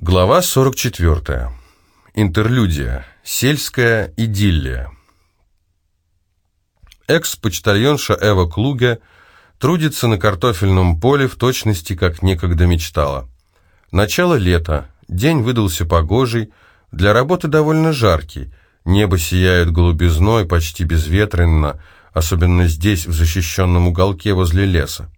Глава 44. Интерлюдия. Сельская идиллия. Экс-почтальонша Эва Клуге трудится на картофельном поле в точности, как некогда мечтала. Начало лета, день выдался погожий, для работы довольно жаркий, небо сияет голубизной, почти безветренно, особенно здесь, в защищенном уголке возле леса.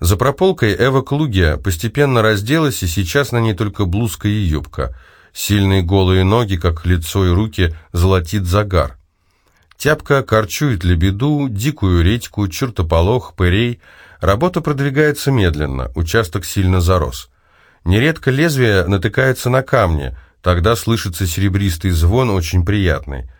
За прополкой Эва Клугия постепенно разделась, и сейчас на ней только блузка и юбка. Сильные голые ноги, как лицо и руки, золотит загар. Тяпка корчует лебеду, дикую редьку, чертополох, пырей. Работа продвигается медленно, участок сильно зарос. Нередко лезвие натыкается на камни, тогда слышится серебристый звон, очень приятный.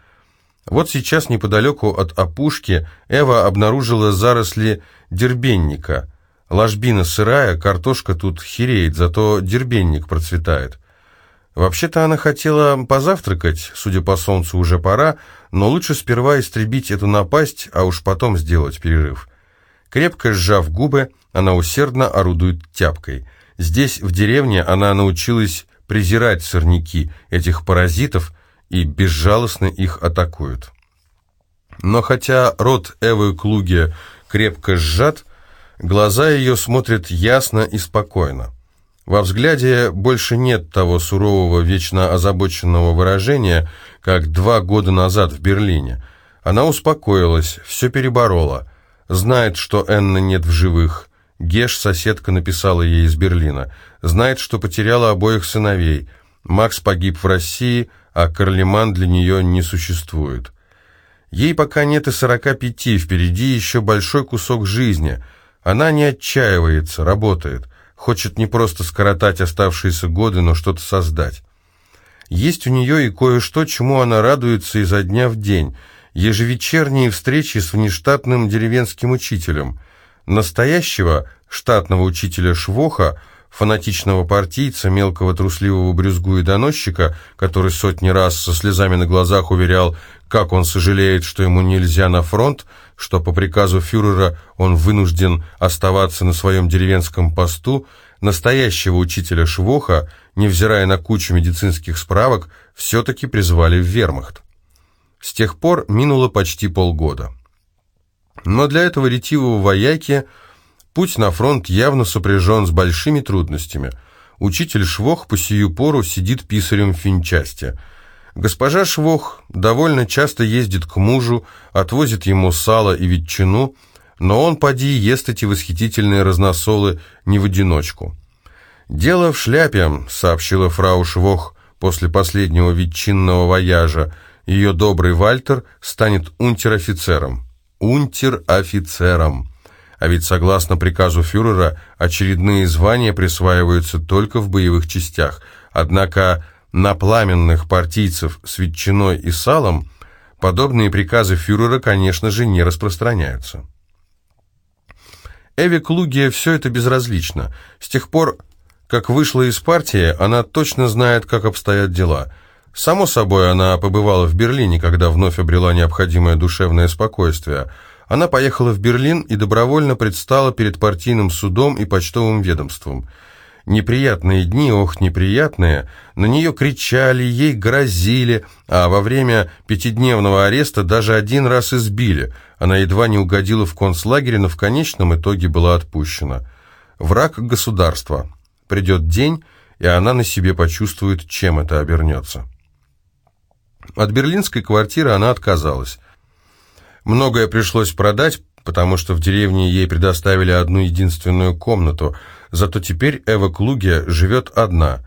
Вот сейчас неподалеку от опушки Эва обнаружила заросли дербенника – Ложбина сырая, картошка тут хереет, зато дербенник процветает. Вообще-то она хотела позавтракать, судя по солнцу уже пора, но лучше сперва истребить эту напасть, а уж потом сделать перерыв. Крепко сжав губы, она усердно орудует тяпкой. Здесь, в деревне, она научилась презирать сорняки, этих паразитов, и безжалостно их атакуют. Но хотя рот Эвы Клуги крепко сжат, Глаза ее смотрят ясно и спокойно. Во взгляде больше нет того сурового, вечно озабоченного выражения, как два года назад в Берлине. Она успокоилась, все переборола. Знает, что Энна нет в живых. Геш, соседка, написала ей из Берлина. Знает, что потеряла обоих сыновей. Макс погиб в России, а Карлеман для нее не существует. Ей пока нет и сорока пяти, впереди еще большой кусок жизни – она не отчаивается, работает, хочет не просто скоротать оставшиеся годы, но что-то создать. Есть у нее и кое-что, чему она радуется изо дня в день. Ежевечерние встречи с внештатным деревенским учителем. Настоящего штатного учителя Швоха – фанатичного партийца, мелкого трусливого брюзгу и доносчика, который сотни раз со слезами на глазах уверял, как он сожалеет, что ему нельзя на фронт, что по приказу фюрера он вынужден оставаться на своем деревенском посту, настоящего учителя Швоха, невзирая на кучу медицинских справок, все-таки призвали в вермахт. С тех пор минуло почти полгода. Но для этого ретивого вояки – Путь на фронт явно сопряжен с большими трудностями. Учитель Швох по сию пору сидит писарем в финчасти. Госпожа Швох довольно часто ездит к мужу, отвозит ему сало и ветчину, но он поди ест эти восхитительные разносолы не в одиночку. «Дело в шляпе», — сообщила фрау Швох после последнего ветчинного вояжа. Ее добрый Вальтер станет унтер-офицером. Унтер-офицером. А ведь согласно приказу фюрера очередные звания присваиваются только в боевых частях. Однако на пламенных партийцев с ветчиной и салом подобные приказы фюрера, конечно же, не распространяются. Эви Клугия все это безразлично. С тех пор, как вышла из партии, она точно знает, как обстоят дела. Само собой, она побывала в Берлине, когда вновь обрела необходимое душевное спокойствие – она поехала в Берлин и добровольно предстала перед партийным судом и почтовым ведомством. Неприятные дни, ох, неприятные, на нее кричали, ей грозили, а во время пятидневного ареста даже один раз избили. Она едва не угодила в концлагерь, но в конечном итоге была отпущена. Враг государства. Придет день, и она на себе почувствует, чем это обернется. От берлинской квартиры она отказалась. Многое пришлось продать, потому что в деревне ей предоставили одну единственную комнату, зато теперь Эва Клуге живет одна.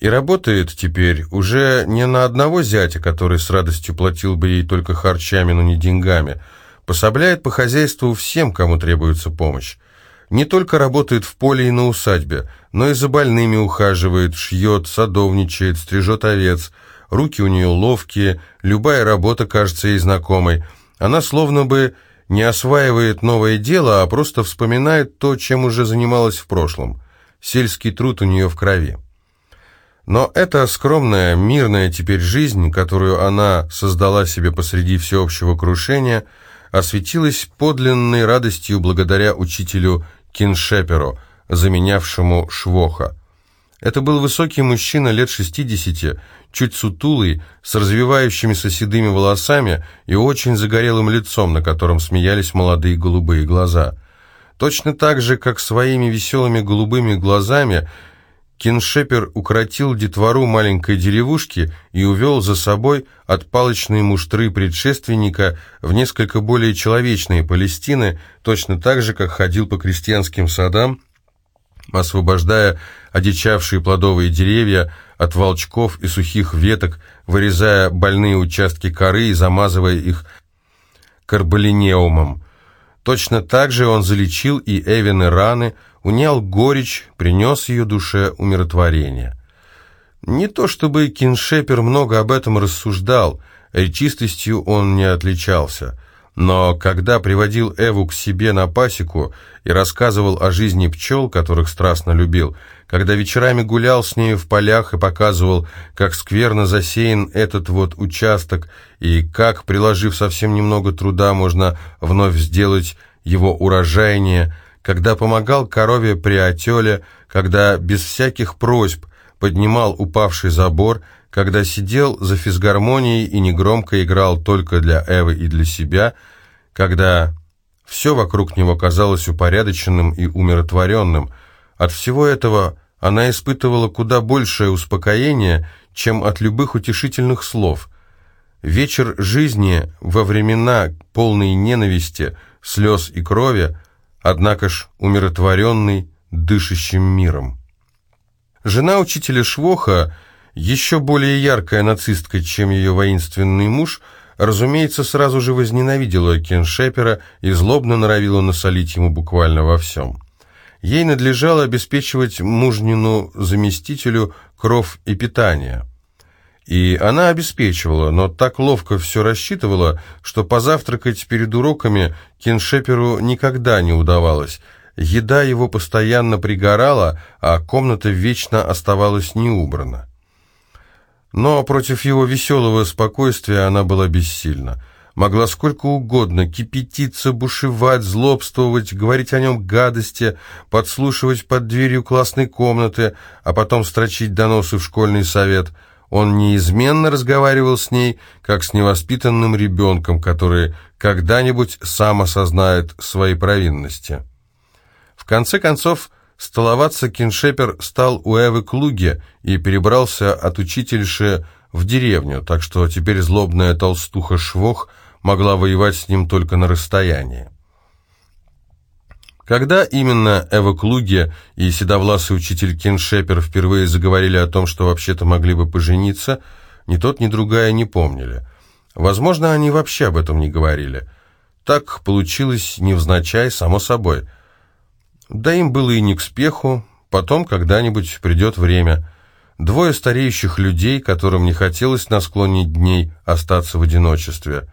И работает теперь уже не на одного зятя, который с радостью платил бы ей только харчами, но не деньгами. Пособляет по хозяйству всем, кому требуется помощь. Не только работает в поле и на усадьбе, но и за больными ухаживает, шьет, садовничает, стрижет овец. Руки у нее ловкие, любая работа кажется ей знакомой – она словно бы не осваивает новое дело, а просто вспоминает то, чем уже занималась в прошлом. Сельский труд у нее в крови. Но эта скромная, мирная теперь жизнь, которую она создала себе посреди всеобщего крушения, осветилась подлинной радостью благодаря учителю Киншеперу, заменявшему Швоха. Это был высокий мужчина лет 60, чуть сутулый, с развивающимися седыми волосами и очень загорелым лицом, на котором смеялись молодые голубые глаза. Точно так же, как своими веселыми голубыми глазами, Киншепер укротил детвору маленькой деревушки и увел за собой от палочной муштры предшественника в несколько более человечные Палестины, точно так же, как ходил по крестьянским садам, освобождая одичавшие плодовые деревья от волчков и сухих веток, вырезая больные участки коры и замазывая их карболинеумом. Точно так же он залечил и Эвины раны, унял горечь, принес ее душе умиротворение. Не то чтобы Киншепер много об этом рассуждал, речистостью он не отличался – но когда приводил Эву к себе на пасеку и рассказывал о жизни пчел, которых страстно любил, когда вечерами гулял с нею в полях и показывал, как скверно засеян этот вот участок и как, приложив совсем немного труда, можно вновь сделать его урожайнее, когда помогал корове при отеле, когда без всяких просьб поднимал упавший забор, когда сидел за физгармонией и негромко играл только для Эвы и для себя, когда все вокруг него казалось упорядоченным и умиротворенным. От всего этого она испытывала куда большее успокоение, чем от любых утешительных слов. Вечер жизни во времена полной ненависти, слез и крови, однако ж умиротворенный, дышащим миром. Жена учителя Швоха еще более яркая нацистка, чем ее воинственный муж, разумеется, сразу же возненавидела Кен Шепера и злобно норовила насолить ему буквально во всем. Ей надлежало обеспечивать мужнину заместителю кров и питание. И она обеспечивала, но так ловко все рассчитывала, что позавтракать перед уроками Киншеперу никогда не удавалось. Еда его постоянно пригорала, а комната вечно оставалась неубрана. Но против его веселого спокойствия она была бессильна. Могла сколько угодно кипятиться, бушевать, злобствовать, говорить о нем гадости, подслушивать под дверью классной комнаты, а потом строчить доносы в школьный совет. Он неизменно разговаривал с ней, как с невоспитанным ребенком, который когда-нибудь сам осознает свои провинности. В конце концов, Столоваться Киншепер стал у Эвы Клуге и перебрался от учительши в деревню, так что теперь злобная толстуха Швох могла воевать с ним только на расстоянии. Когда именно Эва Клуге и седовласый учитель Киншепер впервые заговорили о том, что вообще-то могли бы пожениться, ни тот, ни другая не помнили. Возможно, они вообще об этом не говорили. Так получилось невзначай, само собой – да им было и не к спеху, потом когда-нибудь придет время. Двое стареющих людей, которым не хотелось на склоне дней остаться в одиночестве.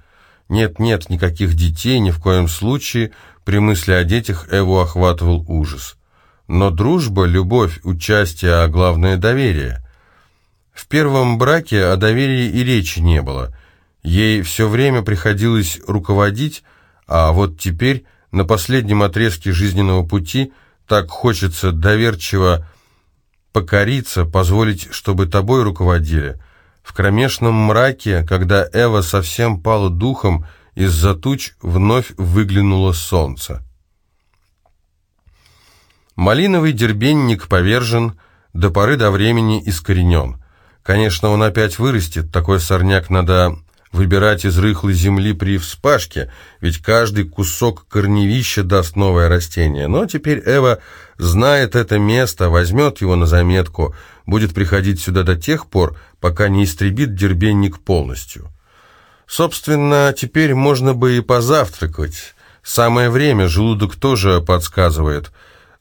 Нет-нет, никаких детей, ни в коем случае, при мысли о детях Эву охватывал ужас. Но дружба, любовь, участие, а главное доверие. В первом браке о доверии и речи не было. Ей все время приходилось руководить, а вот теперь на последнем отрезке жизненного пути так хочется доверчиво покориться, позволить, чтобы тобой руководили. В кромешном мраке, когда Эва совсем пала духом, из-за туч вновь выглянуло солнце. Малиновый дербенник повержен, до поры до времени искоренен. Конечно, он опять вырастет, такой сорняк надо выбирать из рыхлой земли при вспашке, ведь каждый кусок корневища даст новое растение. Но теперь Эва знает это место, возьмет его на заметку, будет приходить сюда до тех пор, пока не истребит дербенник полностью. Собственно, теперь можно бы и позавтракать. Самое время, желудок тоже подсказывает.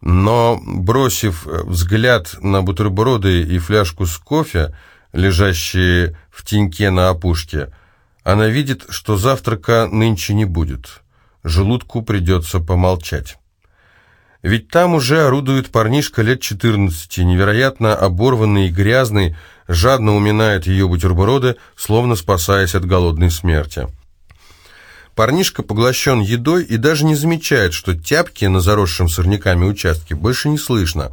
Но, бросив взгляд на бутерброды и фляжку с кофе, лежащие в теньке на опушке, она видит, что завтрака нынче не будет. Желудку придется помолчать. Ведь там уже орудует парнишка лет 14, невероятно оборванный и грязный, жадно уминает ее бутерброды, словно спасаясь от голодной смерти. Парнишка поглощен едой и даже не замечает, что тяпки на заросшем сорняками участке больше не слышно.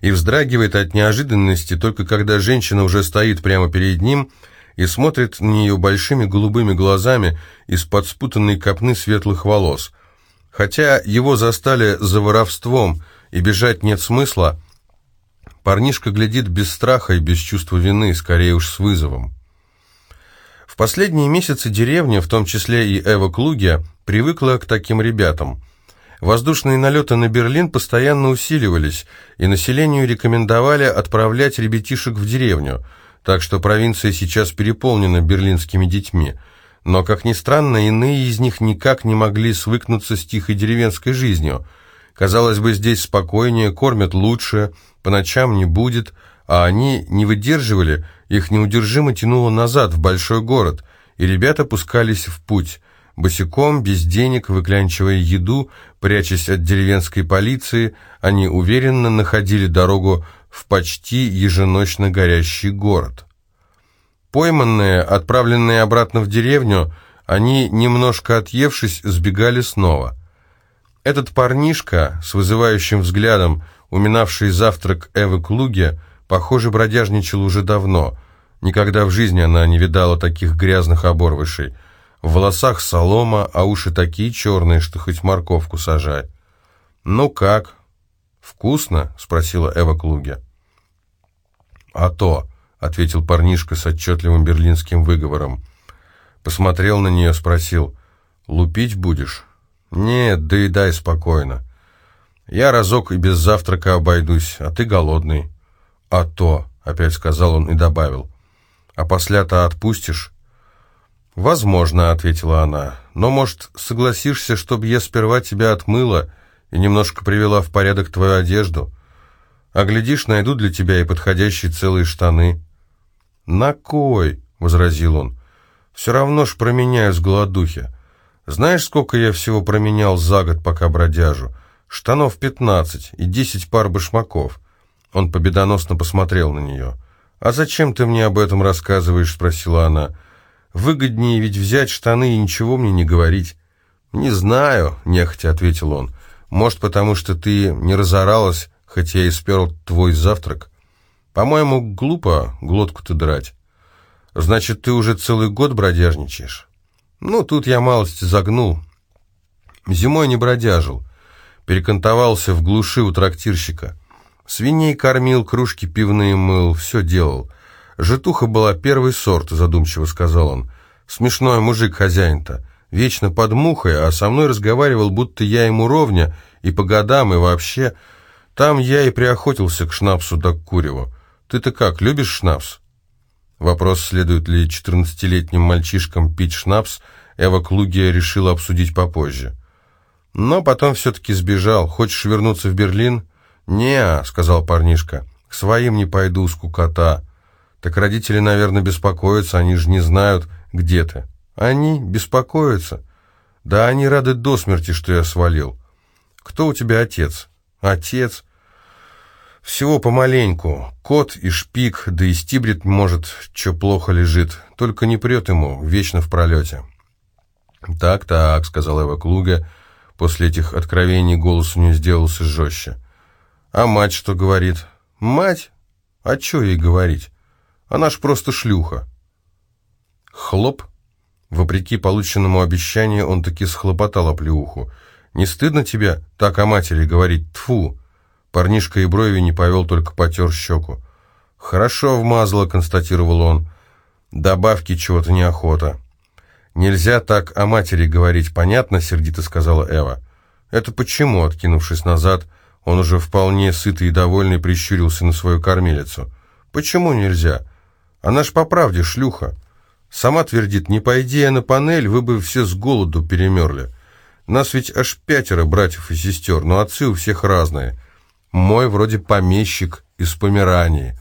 и вздрагивает от неожиданности только когда женщина уже стоит прямо перед ним и смотрит на нее большими голубыми глазами из-под спутанной копны светлых волос. Хотя его застали за воровством и бежать нет смысла, парнишка глядит без страха и без чувства вины, скорее уж с вызовом. В последние месяцы деревня, в том числе и Эва Клугия, привыкла к таким ребятам. Воздушные налеты на Берлин постоянно усиливались, и населению рекомендовали отправлять ребятишек в деревню, так что провинция сейчас переполнена берлинскими детьми. Но, как ни странно, иные из них никак не могли свыкнуться с тихой деревенской жизнью. Казалось бы, здесь спокойнее, кормят лучше, по ночам не будет, а они не выдерживали, их неудержимо тянуло назад, в большой город, и ребята пускались в путь, босиком, без денег, выклянчивая еду, прячась от деревенской полиции, они уверенно находили дорогу в почти еженочно горящий город. Пойманные, отправленные обратно в деревню, они, немножко отъевшись, сбегали снова. Этот парнишка с вызывающим взглядом, уминавший завтрак Эвы Клуге, Похоже, бродяжничал уже давно. Никогда в жизни она не видала таких грязных оборвышей. В волосах солома, а уши такие черные, что хоть морковку сажай. «Ну как? Вкусно?» — спросила Эва Клуге. «А то», — ответил парнишка с отчетливым берлинским выговором. Посмотрел на нее, спросил, «Лупить будешь?» «Нет, да и дай спокойно. Я разок и без завтрака обойдусь, а ты голодный». «А то», — опять сказал он и добавил. «А после-то отпустишь?» «Возможно», — ответила она. «Но, может, согласишься, чтобы я сперва тебя отмыла и немножко привела в порядок твою одежду? А глядишь, найду для тебя и подходящие целые штаны». «На кой?» — возразил он. «Все равно ж променяю с голодухи. Знаешь, сколько я всего променял за год, пока бродяжу? Штанов пятнадцать и десять пар башмаков». Он победоносно посмотрел на нее. «А зачем ты мне об этом рассказываешь?» — спросила она. «Выгоднее ведь взять штаны и ничего мне не говорить». «Не знаю», — нехотя ответил он. «Может, потому что ты не разоралась, хотя я и спер твой завтрак? По-моему, глупо глотку-то драть. Значит, ты уже целый год бродяжничаешь?» «Ну, тут я малость загнул. Зимой не бродяжил. Перекантовался в глуши у трактирщика». Свиней кормил, кружки пивные мыл, все делал. Житуха была первый сорт, задумчиво сказал он. Смешной мужик хозяин-то. Вечно под мухой, а со мной разговаривал, будто я ему ровня, и по годам, и вообще. Там я и приохотился к шнапсу да к куреву. Ты-то как, любишь шнапс? Вопрос, следует ли четырнадцатилетним мальчишкам пить шнапс, Эва Клугия решила обсудить попозже. Но потом все-таки сбежал. Хочешь вернуться в Берлин? «Не-а», сказал парнишка, — «к своим не пойду, скукота». «Так родители, наверное, беспокоятся, они же не знают, где ты». «Они беспокоятся?» «Да они рады до смерти, что я свалил». «Кто у тебя отец?» «Отец?» «Всего помаленьку. Кот и шпик, да и стибрит, может, что плохо лежит. Только не прет ему, вечно в пролете». «Так-так», — сказал Эва Клуга. После этих откровений голос у нее сделался жестче. А мать что говорит? Мать? А что ей говорить? Она ж просто шлюха. Хлоп. Вопреки полученному обещанию, он таки схлопотал оплеуху. «Не стыдно тебе так о матери говорить? Тфу. Парнишка и брови не повел, только потер щеку. «Хорошо вмазала», — констатировал он. «Добавки чего-то неохота». «Нельзя так о матери говорить, понятно?» — сердито сказала Эва. «Это почему?» — откинувшись назад, он уже вполне сытый и довольный прищурился на свою кормилицу. «Почему нельзя? Она ж по правде шлюха. Сама твердит, не пойди я на панель, вы бы все с голоду перемерли. Нас ведь аж пятеро братьев и сестер, но отцы у всех разные. Мой вроде помещик из Померании.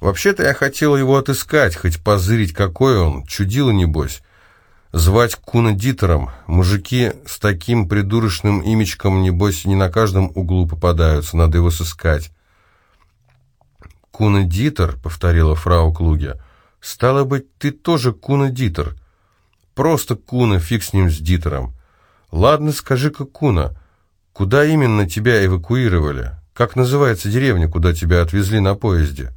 Вообще-то я хотел его отыскать, хоть позырить, какой он, чудило небось. Звать Куна Дитером. Мужики с таким придурочным имечком, небось, не на каждом углу попадаются, надо его сыскать. «Куна Дитер», — повторила фрау Клуге, — «стало быть, ты тоже Куна Дитер. Просто Куна, фиг с ним, с Дитером. Ладно, скажи-ка, Куна, куда именно тебя эвакуировали? Как называется деревня, куда тебя отвезли на поезде?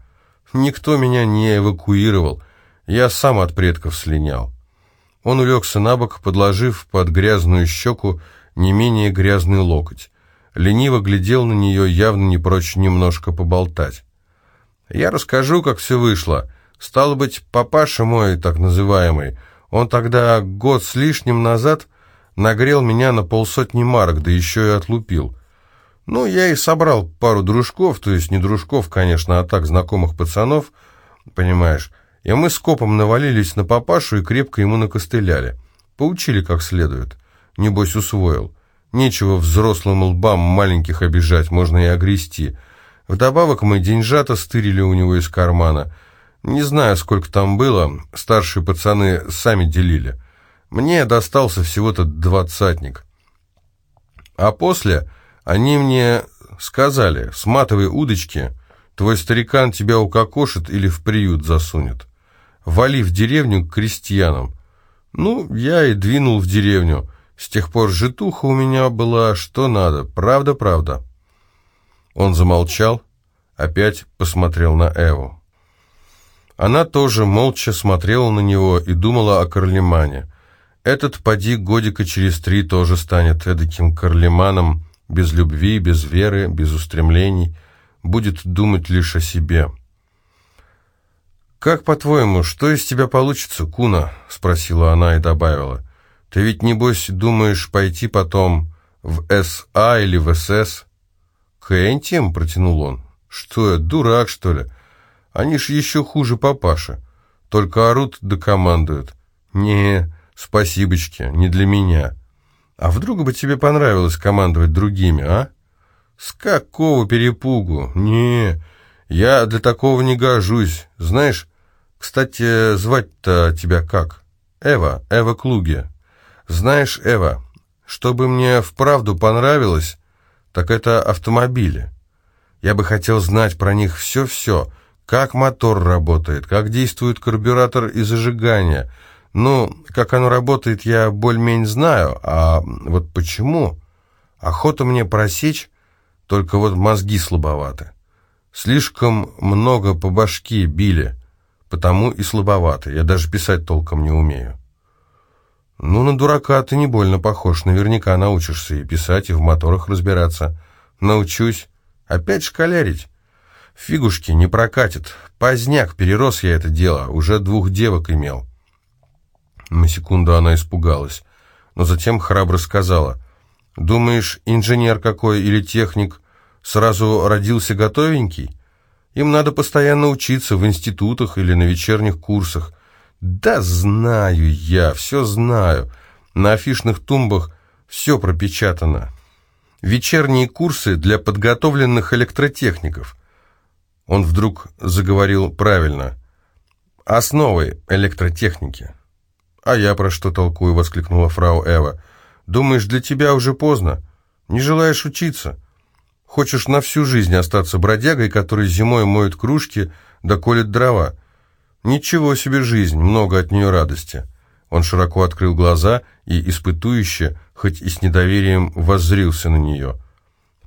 Никто меня не эвакуировал. Я сам от предков слинял. Он улегся на бок, подложив под грязную щеку не менее грязный локоть. Лениво глядел на нее, явно не прочь немножко поболтать. «Я расскажу, как все вышло. Стало быть, папаша мой, так называемый, он тогда год с лишним назад нагрел меня на полсотни марок, да еще и отлупил. Ну, я и собрал пару дружков, то есть не дружков, конечно, а так знакомых пацанов, понимаешь, и мы с копом навалились на папашу и крепко ему накостыляли. Поучили как следует. Небось, усвоил. Нечего взрослым лбам маленьких обижать, можно и огрести. Вдобавок мы деньжата стырили у него из кармана. Не знаю, сколько там было, старшие пацаны сами делили. Мне достался всего-то двадцатник. А после они мне сказали, сматывай удочки, твой старикан тебя укокошит или в приют засунет. Вали в деревню к крестьянам. Ну, я и двинул в деревню. С тех пор житуха у меня была что надо, правда-правда. Он замолчал, опять посмотрел на Эву. Она тоже молча смотрела на него и думала о Карлемане. Этот поди годика через три тоже станет эдаким Карлеманом, без любви, без веры, без устремлений, будет думать лишь о себе. «Как, по-твоему, что из тебя получится, Куна?» — спросила она и добавила. «Ты ведь, небось, думаешь пойти потом в СА или в СС?» «К протянул он. «Что я, дурак, что ли? Они ж еще хуже папаши. Только орут да командуют. Не, спасибочки, не для меня. А вдруг бы тебе понравилось командовать другими, а? С какого перепугу? Не, я для такого не гожусь. Знаешь, кстати, звать-то тебя как? Эва, Эва Клуги. Знаешь, Эва, чтобы мне вправду понравилось, так это автомобили. Я бы хотел знать про них все-все, как мотор работает, как действует карбюратор и зажигание. Ну, как оно работает, я более-менее знаю, а вот почему? Охота мне просечь, только вот мозги слабоваты. Слишком много по башке били потому и слабовато. Я даже писать толком не умею. Ну, на дурака ты не больно похож. Наверняка научишься и писать, и в моторах разбираться. Научусь. Опять шкалярить. Фигушки не прокатит. Поздняк, перерос я это дело. Уже двух девок имел. На секунду она испугалась, но затем храбро сказала. «Думаешь, инженер какой или техник сразу родился готовенький?» Им надо постоянно учиться в институтах или на вечерних курсах. Да знаю я, все знаю. На афишных тумбах все пропечатано. Вечерние курсы для подготовленных электротехников. Он вдруг заговорил правильно. Основы электротехники. «А я про что толкую?» — воскликнула фрау Эва. «Думаешь, для тебя уже поздно? Не желаешь учиться?» Хочешь на всю жизнь остаться бродягой, который зимой моет кружки да колет дрова? Ничего себе жизнь, много от нее радости. Он широко открыл глаза и, испытующе, хоть и с недоверием, воззрился на нее.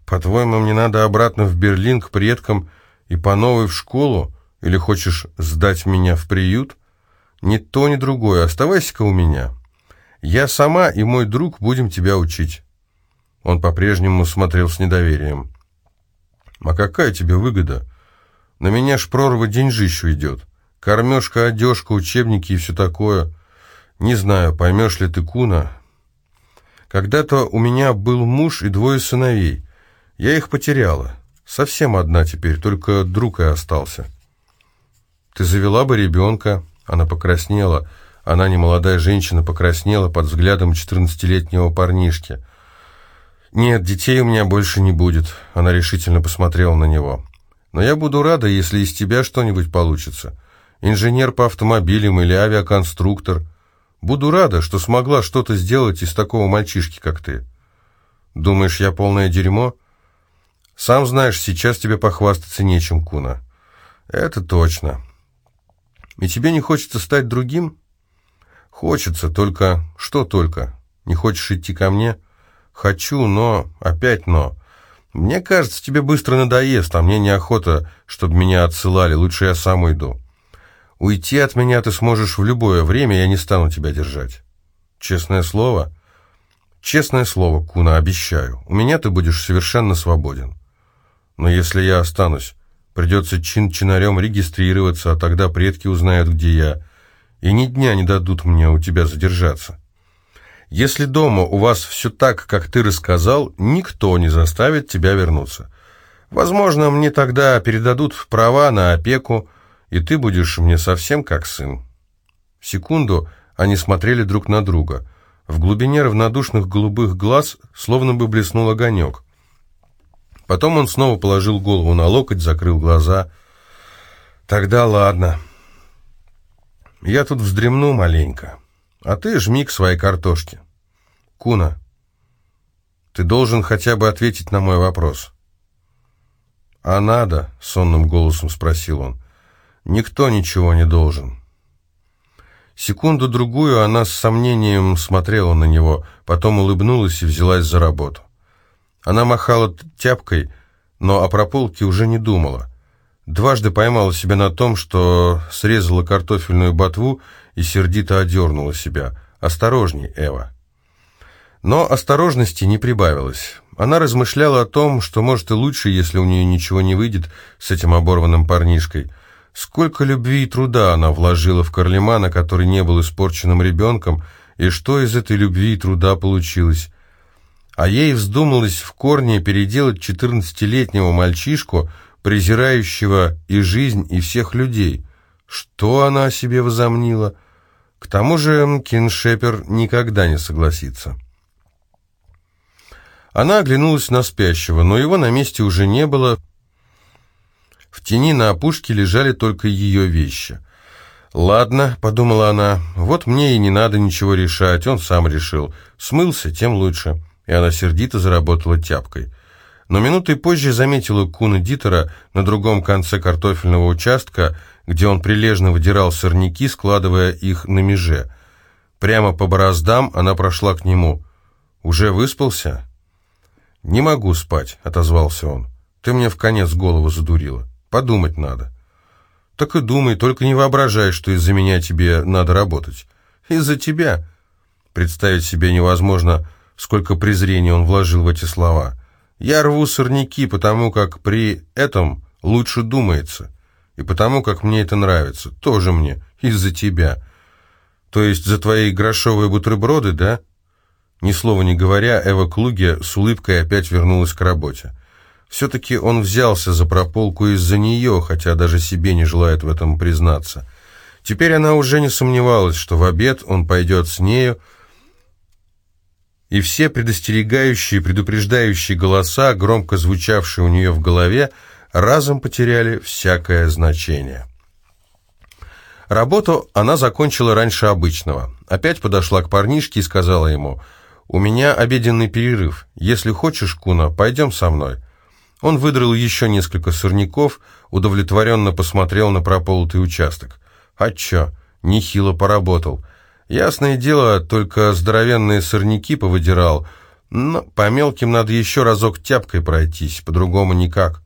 «По-твоему, мне надо обратно в Берлин к предкам и по новой в школу? Или хочешь сдать меня в приют? Ни то, ни другое. Оставайся-ка у меня. Я сама и мой друг будем тебя учить». Он по-прежнему смотрел с недоверием. А какая тебе выгода? На меня ж прорва деньжищу идет. Кормежка, одежка, учебники и все такое. Не знаю, поймешь ли ты, Куна. Когда-то у меня был муж и двое сыновей. Я их потеряла. Совсем одна теперь, только друг и остался. Ты завела бы ребенка. Она покраснела. Она, немолодая женщина, покраснела под взглядом четырнадцатилетнего парнишки. «Нет, детей у меня больше не будет», — она решительно посмотрела на него. «Но я буду рада, если из тебя что-нибудь получится. Инженер по автомобилям или авиаконструктор. Буду рада, что смогла что-то сделать из такого мальчишки, как ты. Думаешь, я полное дерьмо? Сам знаешь, сейчас тебе похвастаться нечем, Куна. Это точно. И тебе не хочется стать другим? Хочется, только... Что только? Не хочешь идти ко мне?» Хочу, но... Опять но. Мне кажется, тебе быстро надоест, а мне неохота, чтобы меня отсылали, лучше я сам уйду. Уйти от меня ты сможешь в любое время, я не стану тебя держать. Честное слово? Честное слово, Куна, обещаю. У меня ты будешь совершенно свободен. Но если я останусь, придется чин-чинарем регистрироваться, а тогда предки узнают, где я, и ни дня не дадут мне у тебя задержаться. Если дома у вас все так, как ты рассказал, никто не заставит тебя вернуться. Возможно, мне тогда передадут права на опеку, и ты будешь мне совсем как сын». Секунду они смотрели друг на друга. В глубине равнодушных голубых глаз словно бы блеснул огонек. Потом он снова положил голову на локоть, закрыл глаза. «Тогда ладно. Я тут вздремну маленько, а ты жми к своей картошке. Куна, ты должен хотя бы ответить на мой вопрос». «А надо?» — сонным голосом спросил он. Никто ничего не должен. Секунду-другую она с сомнением смотрела на него, потом улыбнулась и взялась за работу. Она махала тяпкой, но о прополке уже не думала. Дважды поймала себя на том, что срезала картофельную ботву и сердито одернула себя. «Осторожней, Эва». Но осторожности не прибавилось. Она размышляла о том, что может и лучше, если у нее ничего не выйдет с этим оборванным парнишкой – Сколько любви и труда она вложила в Карлемана, который не был испорченным ребенком, и что из этой любви и труда получилось? А ей вздумалось в корне переделать четырнадцатилетнего мальчишку, презирающего и жизнь, и всех людей. Что она о себе возомнила? К тому же Киншепер никогда не согласится. Она оглянулась на спящего, но его на месте уже не было, в тени на опушке лежали только ее вещи. «Ладно», — подумала она, — «вот мне и не надо ничего решать, он сам решил. Смылся, тем лучше». И она сердито заработала тяпкой. Но минутой позже заметила Куна Дитера на другом конце картофельного участка, где он прилежно выдирал сорняки, складывая их на меже. Прямо по бороздам она прошла к нему. «Уже выспался?» «Не могу спать», — отозвался он. «Ты мне в конец голову задурила». Подумать надо. Так и думай, только не воображай, что из-за меня тебе надо работать. Из-за тебя. Представить себе невозможно, сколько презрения он вложил в эти слова. Я рву сорняки, потому как при этом лучше думается. И потому как мне это нравится. Тоже мне. Из-за тебя. То есть за твои грошовые бутерброды, да? Ни слова не говоря, Эва Клуге с улыбкой опять вернулась к работе. Все-таки он взялся за прополку из-за нее, хотя даже себе не желает в этом признаться. Теперь она уже не сомневалась, что в обед он пойдет с нею, и все предостерегающие, предупреждающие голоса, громко звучавшие у нее в голове, разом потеряли всякое значение. Работу она закончила раньше обычного. Опять подошла к парнишке и сказала ему, «У меня обеденный перерыв. Если хочешь, Куна, пойдем со мной». Он выдрал еще несколько сорняков, удовлетворенно посмотрел на прополотый участок. А чё, нехило поработал. Ясное дело, только здоровенные сорняки повыдирал, но по мелким надо еще разок тяпкой пройтись, по-другому никак.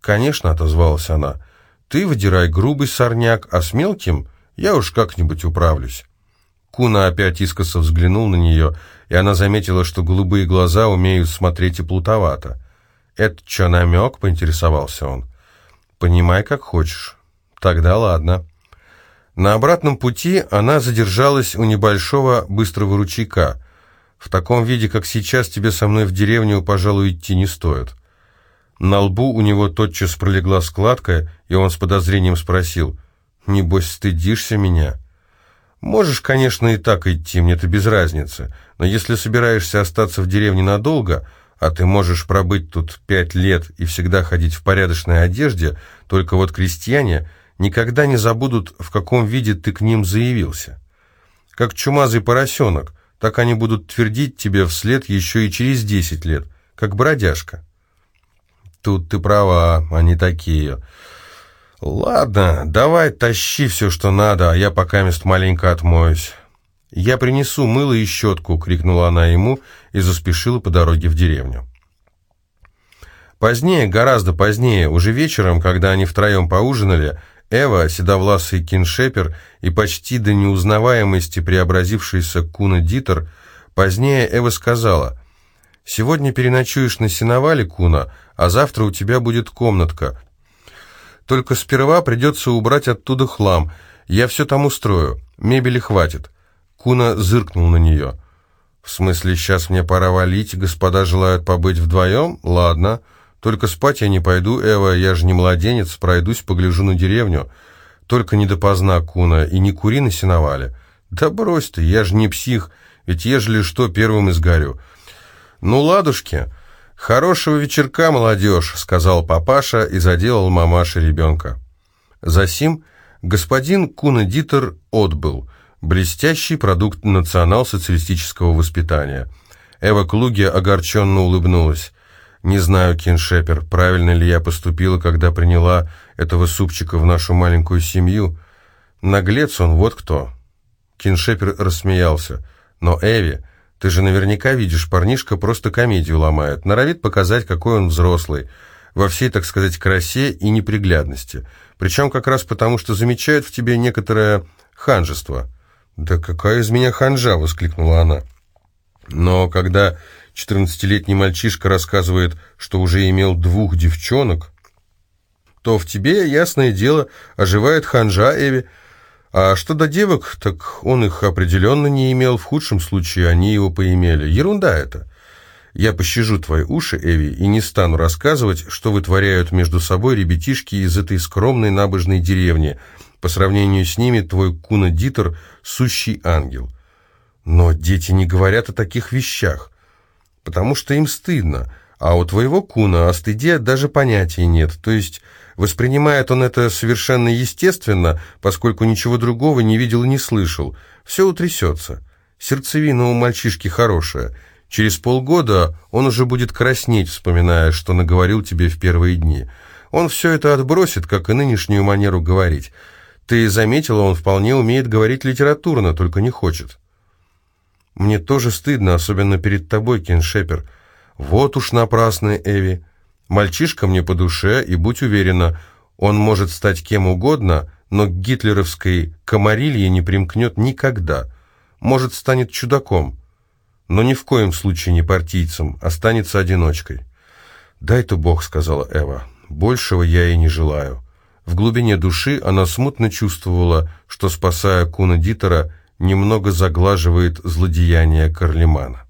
«Конечно», — отозвалась она, — «ты выдирай грубый сорняк, а с мелким я уж как-нибудь управлюсь». Куна опять искоса взглянул на нее, и она заметила, что голубые глаза умеют смотреть и плутовато. «Это что, намек?» — поинтересовался он. «Понимай, как хочешь. Тогда ладно». На обратном пути она задержалась у небольшого быстрого ручейка. В таком виде, как сейчас, тебе со мной в деревню, пожалуй, идти не стоит. На лбу у него тотчас пролегла складка, и он с подозрением спросил, «Небось, стыдишься меня?» «Можешь, конечно, и так идти, мне-то без разницы, но если собираешься остаться в деревне надолго, а ты можешь пробыть тут пять лет и всегда ходить в порядочной одежде, только вот крестьяне никогда не забудут, в каком виде ты к ним заявился. Как чумазый поросенок, так они будут твердить тебе вслед еще и через десять лет, как бродяжка. Тут ты права, они такие. Ладно, давай тащи все, что надо, а я пока мест маленько отмоюсь. «Я принесу мыло и щетку!» — крикнула она ему и заспешила по дороге в деревню. Позднее, гораздо позднее, уже вечером, когда они втроем поужинали, Эва, седовласый киншепер и почти до неузнаваемости преобразившийся Куна Дитер, позднее Эва сказала, «Сегодня переночуешь на сеновале, Куна, а завтра у тебя будет комнатка. Только сперва придется убрать оттуда хлам. Я все там устрою, мебели хватит». Куна зыркнул на нее. «В смысле, сейчас мне пора валить, господа желают побыть вдвоем? Ладно». Только спать я не пойду, Эва, я же не младенец, пройдусь, погляжу на деревню. Только не допоздна, Куна, и не кури на сеновале. Да брось ты, я же не псих, ведь ежели что, первым изгорю. Ну, ладушки, хорошего вечерка, молодежь, сказал папаша и заделал мамаше ребенка. Засим господин Куна Дитер отбыл, блестящий продукт национал-социалистического воспитания. Эва Клуги огорченно улыбнулась. Не знаю, Киншепер, правильно ли я поступила, когда приняла этого супчика в нашу маленькую семью. Наглец он, вот кто. Киншепер рассмеялся. Но, Эви, ты же наверняка видишь, парнишка просто комедию ломает, норовит показать, какой он взрослый, во всей, так сказать, красе и неприглядности. Причем как раз потому, что замечает в тебе некоторое ханжество. «Да какая из меня ханжа!» — воскликнула она. Но когда четырнадцатилетний мальчишка рассказывает, что уже имел двух девчонок, то в тебе, ясное дело, оживает ханжа Эви. А что до девок, так он их определенно не имел, в худшем случае они его поимели. Ерунда это. Я пощажу твои уши, Эви, и не стану рассказывать, что вытворяют между собой ребятишки из этой скромной набожной деревни. По сравнению с ними твой Куна-Дитер – сущий ангел. Но дети не говорят о таких вещах потому что им стыдно, а у твоего куна о стыде даже понятия нет, то есть воспринимает он это совершенно естественно, поскольку ничего другого не видел и не слышал. Все утрясется. Сердцевина у мальчишки хорошая. Через полгода он уже будет краснеть, вспоминая, что наговорил тебе в первые дни. Он все это отбросит, как и нынешнюю манеру говорить. Ты заметила, он вполне умеет говорить литературно, только не хочет. Мне тоже стыдно, особенно перед тобой, Кеншепер. Вот уж напрасная Эви. Мальчишка мне по душе, и будь уверена, он может стать кем угодно, но к гитлеровской комарилье не примкнет никогда. Может, станет чудаком, но ни в коем случае не партийцем, останется одиночкой. «Дай-то Бог», — сказала Эва, — «большего я и не желаю». В глубине души она смутно чувствовала, что, спасая Куна Дитера, немного заглаживает злодеяние Карлемана.